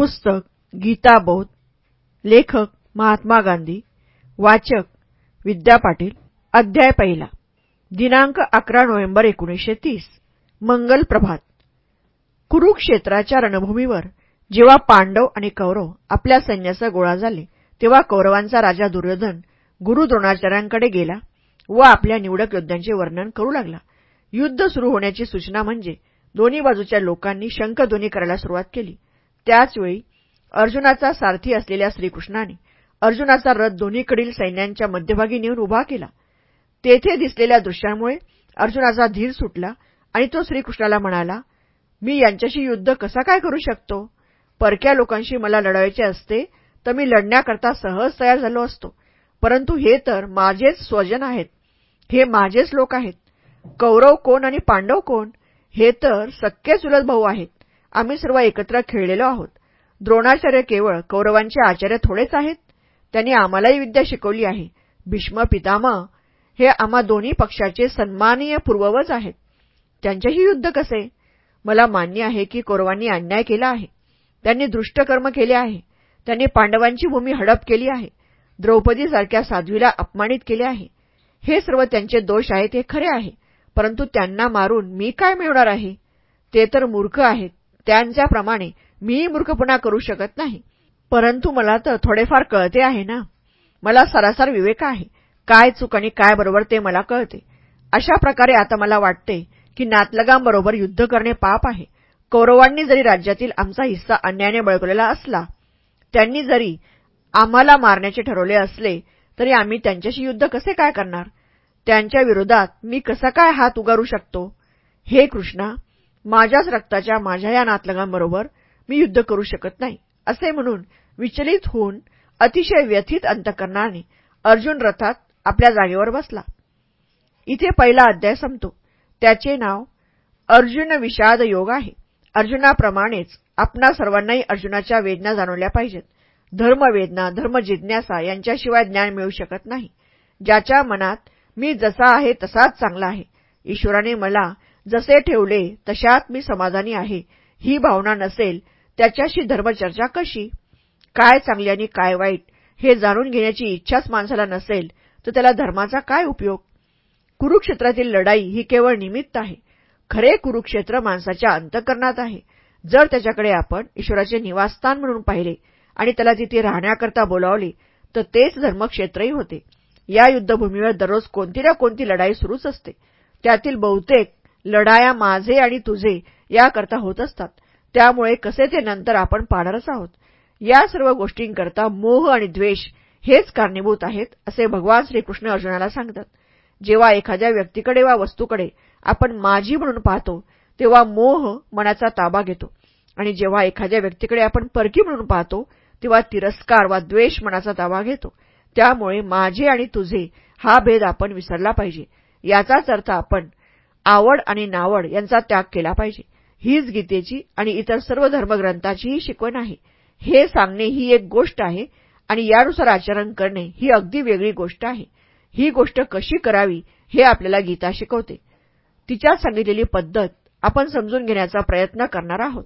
पुस्तक गीताबोध लेखक महात्मा गांधी वाचक विद्या पाटील अध्याय पहिला दिनांक अकरा नोव्हेंबर एकोणीसशे तीस मंगल प्रभात. कुरुक्षेत्राच्या रणभूमीवर जेव्हा पांडव आणि कौरव आपल्या सैन्याचा गोळा झाले तेव्हा कौरवांचा राजा दुर्योधन गुरु द्रोणाचार्यांकडे गेला व आपल्या निवडक योद्ध्यांचे वर्णन करू लागला. युद्ध सुरू होण्याची सूचना म्हणजे दोन्ही बाजूच्या लोकांनी शंखध्वनी करायला सुरुवात केली. त्याचवेळी अर्जुनाचा सारथी असलेल्या श्रीकृष्णाने अर्जुनाचा रथ दोन्हीकडील सैन्यांच्या मध्यभागी नेऊन उभा केला. तेथे दिसलेल्या दृश्यांमुळे अर्जुनाचा धीर सुटला आणि तो श्रीकृष्णाला म्हणाला मी यांच्याशी युद्ध कसा काय करू शकतो? परक्या लोकांशी मला लढायचे असते तर मी लढण्याकरता सहज तयार झालो असतो. परंतु हे तर माझेच स्वजन आहेत. हे माझेच लोक आहेत. कौरव कोण आणि पांडव कोण? हे तर सक्के चुलत भाऊ आहेत. आम्ही सर्व एकत्र खेळलेलो आहोत. द्रोणाचार्य केवळ कौरवांचे आचार्य थोडेच आहेत. त्यांनी आम्हालाही विद्या शिकवली आहे. भीष्म पितामह हे आम्हा दोन्ही पक्षाचे सन्मानीय पूर्ववच आहेत. त्यांचेही युद्ध कसे? मला मान्य आहे की कौरवांनी अन्याय केला आहे. त्यांनी दृष्टकर्म केले आहे. त्यांनी पांडवांची भूमी हडप केली आहे. द्रौपदीसारख्या साध्वीला अपमानित केले आहे. हे सर्व त्यांचे दोष आहेत हे खरे आहे. परंतु त्यांना मारून मी काय मिळवणार आहे? ते तर मूर्ख आहेत. त्यांच्याप्रमाणे मीही मूर्खपणा करू शकत नाही. परंतु मला तर थोडेफार कळते आहे ना. मला सरासर विवेक आहे. काय चूक आणि काय बरोबर ते मला कळते. अशा प्रकारे आता मला वाटते की नातलगांबरोबर युद्ध करणे पाप आहे. कौरवांनी जरी राज्यातील आमचा हिस्सा अन्यायाने बळकवलेला असला त्यांनी जरी आम्हाला मारण्याचे ठरवले असले तरी आम्ही त्यांच्याशी युद्ध कसे काय करणार? त्यांच्या विरोधात मी कसा काय हात उगारू शकतो? हे कृष्णा माझ्याच रक्ताच्या माझ्या या नातलगांबरोबर मी युद्ध करू शकत नाही असे म्हणून विचलित होऊन अतिशय व्यथित अंतकरणाने अर्जुन रथात आपल्या जागेवर बसला. इथे पहिला अध्याय संपतो. त्याचे नाव अर्जुन विषाद योग आहे. अर्जुनाप्रमाणेच आपणा सर्वांनाही अर्जुनाच्या वेदना जाणवल्या पाहिजेत. धर्मवेदना धर्मजिज्ञासा यांच्याशिवाय ज्ञान मिळू शकत नाही. ज्याच्या मनात मी जसा आहे तसाच चांगला आहे. ईश्वराने मला जसे ठेवले तशात मी समाधानी आहे. ही भावना नसेल त्याच्याशी धर्मचर्चा कशी? काय चांगले आणि काय वाईट? हे जाणून घेण्याची इच्छाच माणसाला नसेल तर त्याला धर्माचा काय उपयोग? कुरुक्षेत्रातील लढाई ही केवळ निमित्त आहे. खरे कुरुक्षेत्र माणसाच्या अंतकरणात आहे. जर त्याच्याकडे आपण ईश्वराचे निवासस्थान म्हणून पाहिले आणि त्याला तिथे राहण्याकरता बोलावले तर तेच धर्मक्षेत्रही होते. या युद्धभूमीवर दररोज कोणती ना कोणती लढाई सुरूच असते. त्यातील बहुतेक लढाया माझे आणि तुझे याकरता होत असतात. त्यामुळे कसे ते नंतर आपण पाहणारच आहोत. या सर्व गोष्टींकरता मोह आणि द्वेष हेच कारणीभूत आहेत असे भगवान श्रीकृष्ण अर्जुनाला सांगतात. जेव्हा एखाद्या व्यक्तीकडे वा वस्तूकडे आपण माझी म्हणून पाहतो तेव्हा मोह मनाचा ताबा घेतो. आणि जेव्हा एखाद्या व्यक्तीकडे आपण परकी म्हणून पाहतो तेव्हा तिरस्कार वा द्वेष मनाचा ताबा घेतो. त्यामुळे माझे आणि तुझे हा भेद आपण विसरला पाहिजे. याचाच अर्थ आपण आवड आणि नावड यांचा त्याग केला पाहिजे. हीच गीतेची आणि इतर सर्व धर्मग्रंथाचीही शिकवण आहे. हे सांगणे ही एक गोष्ट आहे आणि यानुसार आचरण करणे ही अगदी वेगळी गोष्ट आहे. ही गोष्ट कशी करावी हे आपल्याला गीता शिकवते. तिच्यात सांगितलेली पद्धत आपण समजून घेण्याचा प्रयत्न करणार आहोत.